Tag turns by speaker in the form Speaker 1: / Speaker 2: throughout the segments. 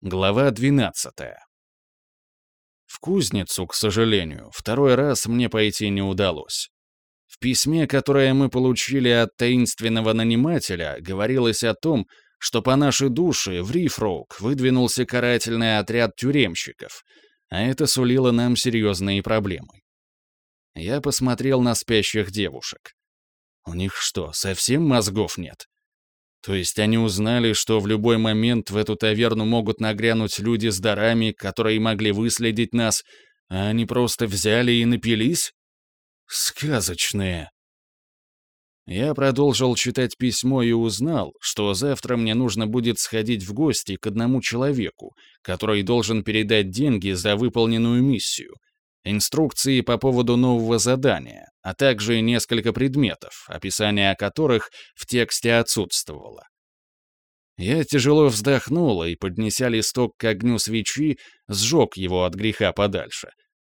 Speaker 1: Глава 12. В кузницу, к сожалению, второй раз мне пойти не удалось. В письме, которое мы получили от таинственного нанимателя, говорилось о том, что по нашей душе в Рифроук выдвинулся карательный отряд тюремщиков, а это сулило нам серьезные проблемы. Я посмотрел на спящих девушек. У них что, совсем мозгов нет? То есть они узнали, что в любой момент в эту таверну могут нагрянуть люди с дарами, которые могли выследить нас, а они просто взяли и напились? Сказочные. Я продолжил читать письмо и узнал, что завтра мне нужно будет сходить в гости к одному человеку, который должен передать деньги за выполненную миссию, инструкции по поводу нового задания, а также несколько предметов, описание которых в тексте отсутствовало. Я тяжело вздохнул и, поднеся листок к огню свечи, сжег его от греха подальше,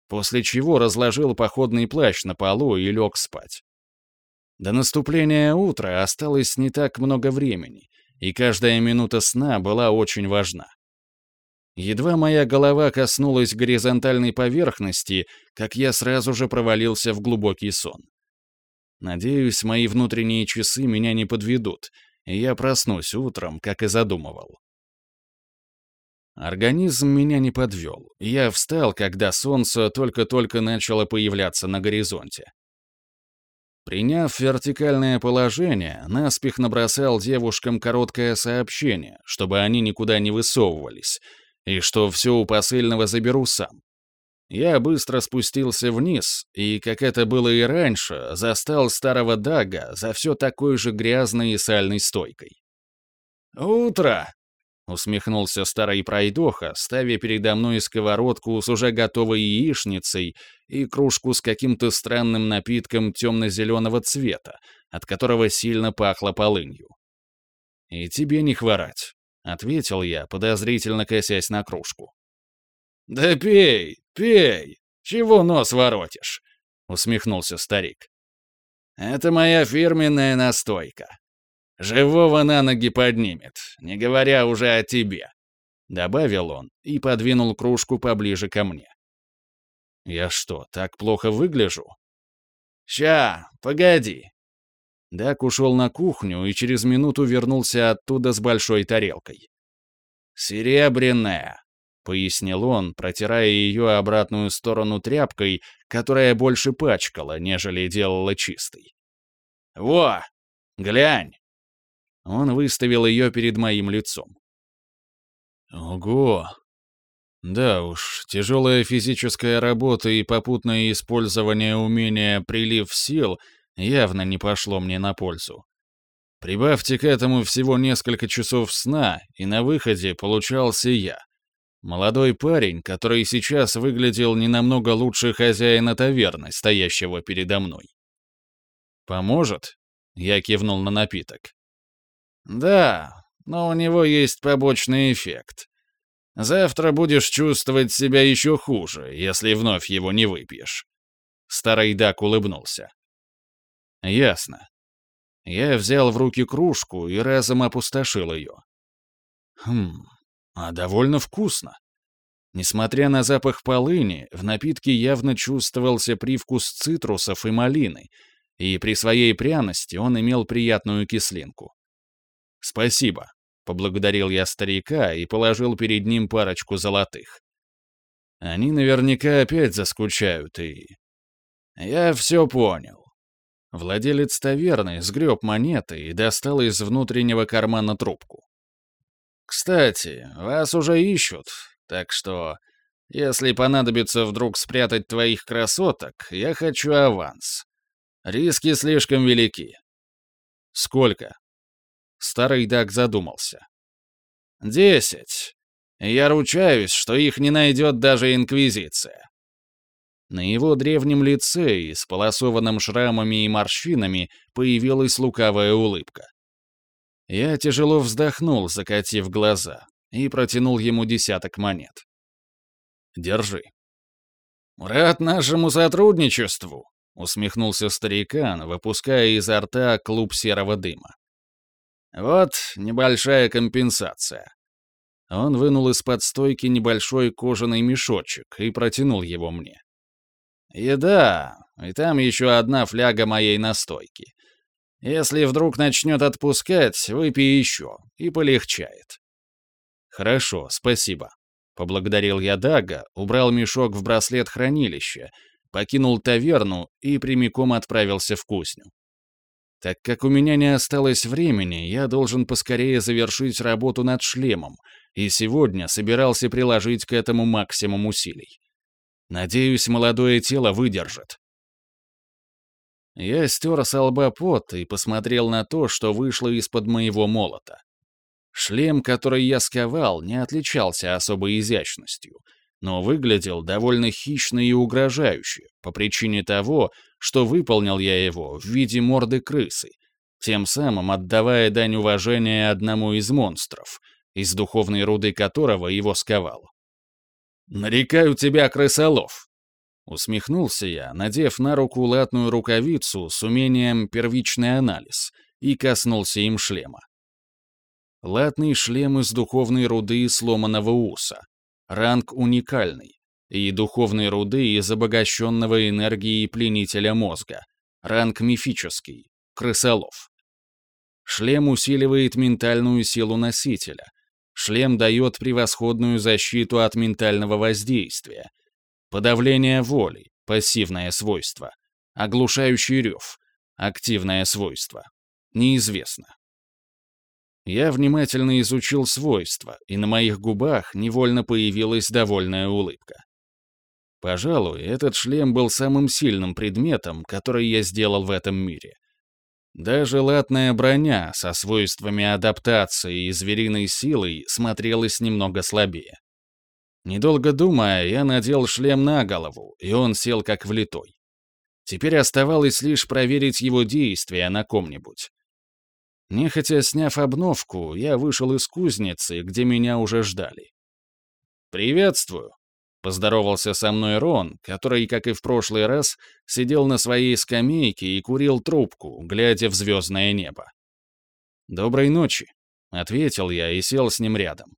Speaker 1: после чего разложил походный плащ на полу и лег спать. До наступления утра осталось не так много времени, и каждая минута сна была очень важна. Едва моя голова коснулась горизонтальной поверхности, как я сразу же провалился в глубокий сон. Надеюсь, мои внутренние часы меня не подведут, и я проснусь утром, как и задумывал. Организм меня не подвел. Я встал, когда солнце только-только начало появляться на горизонте. Приняв вертикальное положение, наспех набросал девушкам короткое сообщение, чтобы они никуда не высовывались, и что все у посыльного заберу сам. Я быстро спустился вниз, и, как это было и раньше, застал старого Дага за все такой же грязной и сальной стойкой. «Утро!» — усмехнулся старый пройдоха, ставя передо мной сковородку с уже готовой яичницей и кружку с каким-то странным напитком темно-зеленого цвета, от которого сильно пахло полынью. «И тебе не хворать. — ответил я, подозрительно косясь на кружку. «Да пей, пей! Чего нос воротишь?» — усмехнулся старик. «Это моя фирменная настойка. Живого на ноги поднимет, не говоря уже о тебе», — добавил он и подвинул кружку поближе ко мне. «Я что, так плохо выгляжу?» «Ща, погоди», Дак ушел на кухню и через минуту вернулся оттуда с большой тарелкой. «Серебряная», — пояснил он, протирая ее обратную сторону тряпкой, которая больше пачкала, нежели делала чистой. «Во! Глянь!» Он выставил ее перед моим лицом. «Ого! Да уж, тяжелая физическая работа и попутное использование умения «прилив сил» — явно не пошло мне на пользу. Прибавьте к этому всего несколько часов сна, и на выходе получался я. Молодой парень, который сейчас выглядел не намного лучше хозяина таверны, стоящего передо мной. «Поможет?» — я кивнул на напиток. «Да, но у него есть побочный эффект. Завтра будешь чувствовать себя еще хуже, если вновь его не выпьешь». Старый Дак улыбнулся. Ясно. Я взял в руки кружку и разом опустошил ее. Хм, а довольно вкусно. Несмотря на запах полыни, в напитке явно чувствовался привкус цитрусов и малины, и при своей пряности он имел приятную кислинку. «Спасибо», — поблагодарил я старика и положил перед ним парочку золотых. Они наверняка опять заскучают и... Я все понял. Владелец таверны сгреб монеты и достал из внутреннего кармана трубку. «Кстати, вас уже ищут, так что, если понадобится вдруг спрятать твоих красоток, я хочу аванс. Риски слишком велики». «Сколько?» Старый Даг задумался. «Десять. Я ручаюсь, что их не найдет даже Инквизиция». На его древнем лице, исполосованном шрамами и морщинами, появилась лукавая улыбка. Я тяжело вздохнул, закатив глаза, и протянул ему десяток монет. «Держи». «Рад нашему сотрудничеству», — усмехнулся старикан, выпуская изо рта клуб серого дыма. «Вот небольшая компенсация. Он вынул из-под стойки небольшой кожаный мешочек и протянул его мне. «Еда, и там еще одна фляга моей настойки. Если вдруг начнет отпускать, выпей еще, и полегчает». «Хорошо, спасибо», — поблагодарил я Дага, убрал мешок в браслет хранилища, покинул таверну и прямиком отправился в кузню. Так как у меня не осталось времени, я должен поскорее завершить работу над шлемом, и сегодня собирался приложить к этому максимум усилий. Надеюсь, молодое тело выдержит. Я стер с лба пот и посмотрел на то, что вышло из-под моего молота. Шлем, который я сковал, не отличался особой изящностью — но выглядел довольно хищно и угрожающе, по причине того, что выполнил я его в виде морды крысы, тем самым отдавая дань уважения одному из монстров, из духовной руды которого его сковал. «Нарекаю тебя, крысолов!» Усмехнулся я, надев на руку латную рукавицу с умением первичный анализ, и коснулся им шлема. Латный шлем из духовной руды сломанного уса, Ранг уникальный. И духовной руды из обогащенного энергией пленителя мозга. Ранг мифический. Крысолов. Шлем усиливает ментальную силу носителя. Шлем дает превосходную защиту от ментального воздействия. Подавление воли, пассивное свойство. Оглушающий рев, активное свойство. Неизвестно. Я внимательно изучил свойства, и на моих губах невольно появилась довольная улыбка. Пожалуй, этот шлем был самым сильным предметом, который я сделал в этом мире. Даже латная броня со свойствами адаптации и звериной силой смотрелась немного слабее. Недолго думая, я надел шлем на голову, и он сел как влитой. Теперь оставалось лишь проверить его действия на ком-нибудь. Нехотя сняв обновку, я вышел из кузницы, где меня уже ждали. «Приветствую!» — поздоровался со мной Рон, который, как и в прошлый раз, сидел на своей скамейке и курил трубку, глядя в звездное небо. «Доброй ночи!» — ответил я и сел с ним рядом.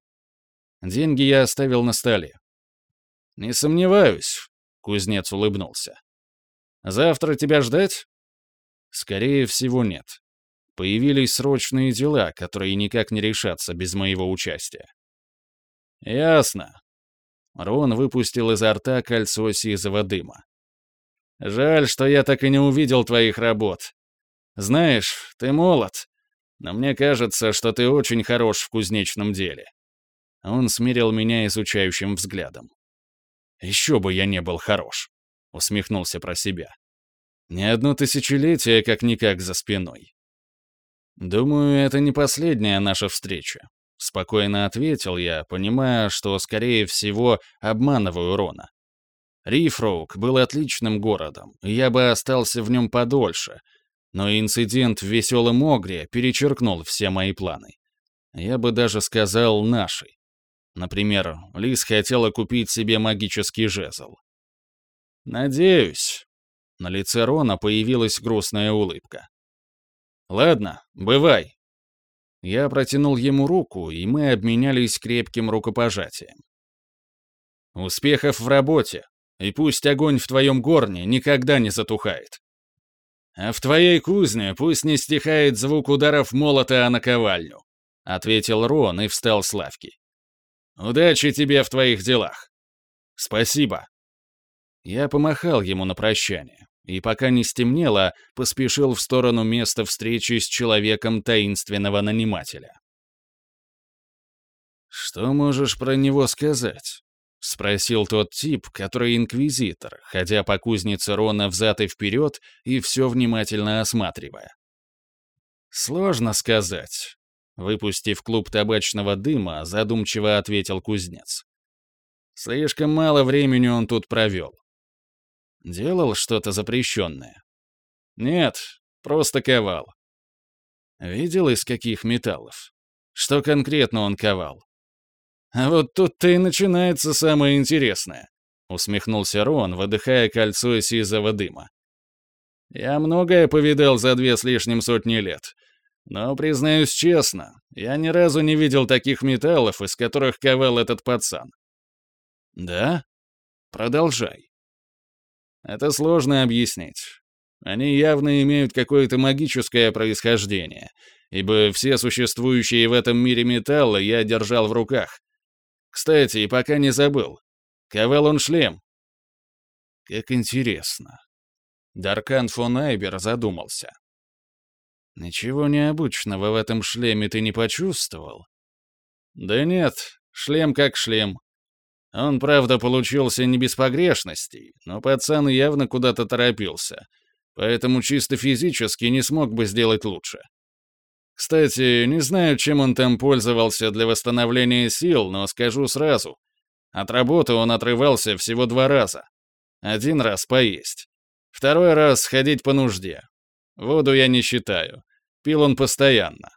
Speaker 1: Деньги я оставил на столе. «Не сомневаюсь», — кузнец улыбнулся. «Завтра тебя ждать?» «Скорее всего, нет», Появились срочные дела, которые никак не решатся без моего участия. Ясно. Рон выпустил изо рта кольцо сизого дыма. Жаль, что я так и не увидел твоих работ. Знаешь, ты молод, но мне кажется, что ты очень хорош в кузнечном деле. Он смирил меня изучающим взглядом. Еще бы я не был хорош, усмехнулся про себя. Не одно тысячелетие как-никак за спиной. «Думаю, это не последняя наша встреча», — спокойно ответил я, понимая, что, скорее всего, обманываю Рона. Рифроук был отличным городом, и я бы остался в нем подольше, но инцидент в Веселом Огре перечеркнул все мои планы. Я бы даже сказал «наши». Например, Лис хотела купить себе магический жезл. «Надеюсь». На лице Рона появилась грустная улыбка. «Ладно, бывай». Я протянул ему руку, и мы обменялись крепким рукопожатием. «Успехов в работе, и пусть огонь в твоем горне никогда не затухает. А в твоей кузне пусть не стихает звук ударов молота о наковальню», — ответил Рон и встал с лавки. «Удачи тебе в твоих делах». «Спасибо». Я помахал ему на прощание и пока не стемнело, поспешил в сторону места встречи с человеком таинственного нанимателя. «Что можешь про него сказать?» — спросил тот тип, который инквизитор, ходя по кузнице Рона взад и вперед и все внимательно осматривая. «Сложно сказать», — выпустив клуб табачного дыма, задумчиво ответил кузнец. «Слишком мало времени он тут провел. Делал что-то запрещенное? Нет, просто ковал. Видел, из каких металлов? Что конкретно он ковал? А вот тут-то и начинается самое интересное, усмехнулся Рон, выдыхая кольцо сизого дыма. Я многое повидал за две с лишним сотни лет. Но, признаюсь честно, я ни разу не видел таких металлов, из которых ковал этот пацан. Да? Продолжай. Это сложно объяснить. Они явно имеют какое-то магическое происхождение, ибо все существующие в этом мире металлы я держал в руках. Кстати, и пока не забыл. Ковал он шлем. Как интересно. Даркан фон Айбер задумался. Ничего необычного в этом шлеме ты не почувствовал? Да нет, шлем как шлем. Он, правда, получился не без погрешностей, но пацан явно куда-то торопился, поэтому чисто физически не смог бы сделать лучше. Кстати, не знаю, чем он там пользовался для восстановления сил, но скажу сразу. От работы он отрывался всего два раза. Один раз поесть. Второй раз сходить по нужде. Воду я не считаю. Пил он постоянно.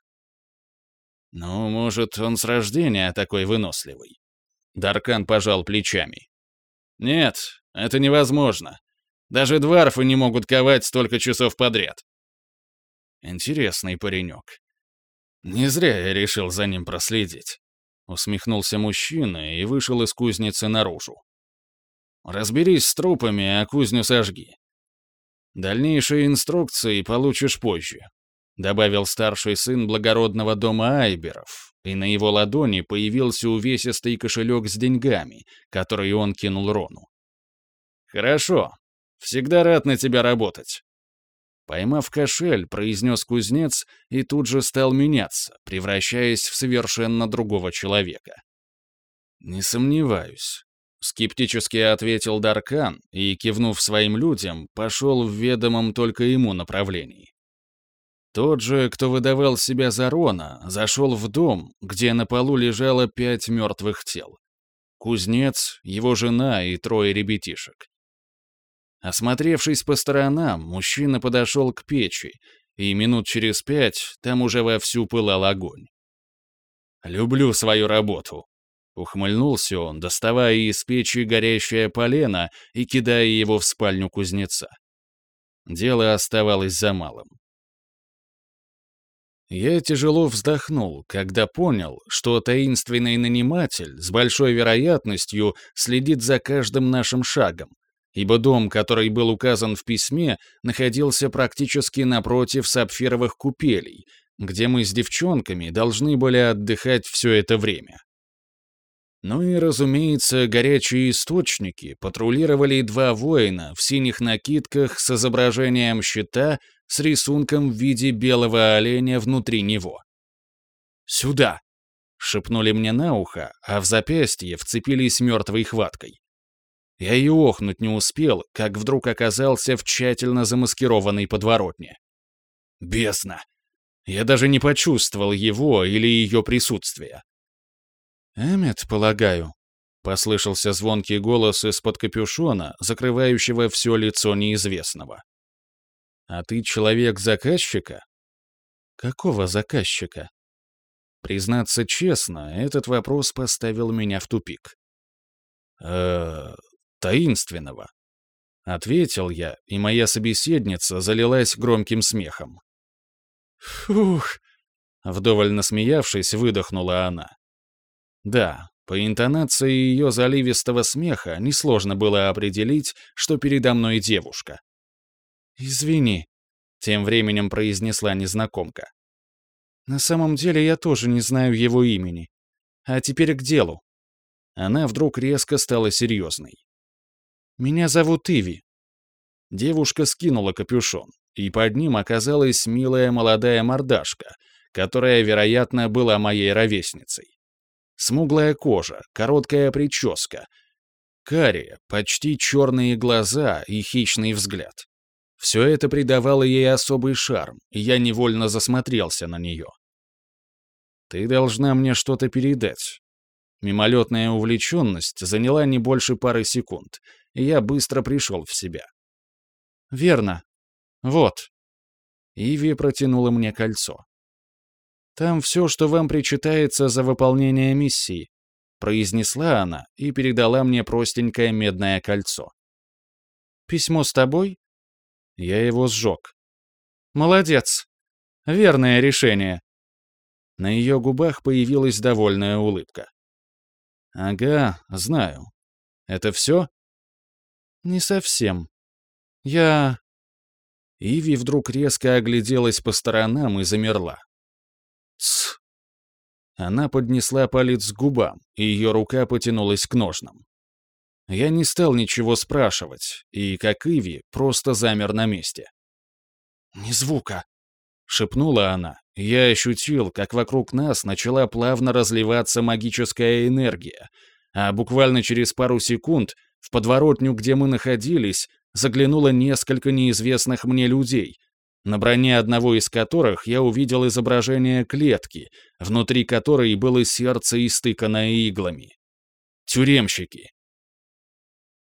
Speaker 1: Ну, может, он с рождения такой выносливый. Даркан пожал плечами. Нет, это невозможно. Даже дварфы не могут ковать столько часов подряд. Интересный паренек. Не зря я решил за ним проследить. Усмехнулся мужчина и вышел из кузницы наружу. Разберись с трупами, а кузню сожги. Дальнейшие инструкции получишь позже», — добавил старший сын благородного дома Айберов, и на его ладони появился увесистый кошелек с деньгами, который он кинул Рону. «Хорошо. Всегда рад на тебя работать». Поймав кошель, произнес кузнец и тут же стал меняться, превращаясь в совершенно другого человека. «Не сомневаюсь», Скептически ответил Даркан и, кивнув своим людям, пошел в ведомом только ему направлении. Тот же, кто выдавал себя за Рона, зашел в дом, где на полу лежало пять мертвых тел. Кузнец, его жена и трое ребятишек. Осмотревшись по сторонам, мужчина подошел к печи, и минут через пять там уже вовсю пылал огонь. «Люблю свою работу», Ухмыльнулся он, доставая из печи горящее полено и кидая его в спальню кузнеца. Дело оставалось за малым. Я тяжело вздохнул, когда понял, что таинственный наниматель с большой вероятностью следит за каждым нашим шагом, ибо дом, который был указан в письме, находился практически напротив сапфировых купелей, где мы с девчонками должны были отдыхать все это время. Ну и, разумеется, горячие источники патрулировали два воина в синих накидках с изображением щита с рисунком в виде белого оленя внутри него. «Сюда!» — шепнули мне на ухо, а в запястье вцепились мертвой хваткой. Я и охнуть не успел, как вдруг оказался в тщательно замаскированной подворотне. Бесно! Я даже не почувствовал его или ее присутствие. «Эммет, полагаю», — послышался звонкий голос из-под капюшона, закрывающего все лицо неизвестного. «А ты человек заказчика?» «Какого заказчика?» Признаться честно, этот вопрос поставил меня в тупик. э таинственного», — ответил я, и моя собеседница залилась громким смехом. «Фух!» — вдоволь насмеявшись, выдохнула она. Да, по интонации ее заливистого смеха несложно было определить, что передо мной девушка. «Извини», — тем временем произнесла незнакомка. «На самом деле я тоже не знаю его имени. А теперь к делу». Она вдруг резко стала серьезной. «Меня зовут Иви». Девушка скинула капюшон, и под ним оказалась милая молодая мордашка, которая, вероятно, была моей ровесницей. Смуглая кожа, короткая прическа, карие, почти черные глаза и хищный взгляд. Все это придавало ей особый шарм, и я невольно засмотрелся на нее. «Ты должна мне что-то передать». Мимолетная увлеченность заняла не больше пары секунд, и я быстро пришел в себя. «Верно. Вот». Иви протянула мне кольцо. Там все, что вам причитается за выполнение миссии», — произнесла она и передала мне простенькое медное кольцо. «Письмо с тобой?» Я его сжег. «Молодец.
Speaker 2: Верное решение». На ее губах появилась довольная улыбка.
Speaker 1: «Ага, знаю. Это все?»
Speaker 2: «Не совсем. Я...»
Speaker 1: Иви вдруг резко огляделась по сторонам и замерла.
Speaker 2: «Тсс!»
Speaker 1: Она поднесла палец к губам, и ее рука потянулась к ножнам. Я не стал ничего спрашивать, и, как Иви, просто замер на месте.
Speaker 2: «Ни звука!»
Speaker 1: — шепнула она. Я ощутил, как вокруг нас начала плавно разливаться магическая энергия, а буквально через пару секунд в подворотню, где мы находились, заглянуло несколько неизвестных мне людей, на броне одного из которых я увидел изображение клетки, внутри которой было сердце, истыканное иглами. Тюремщики.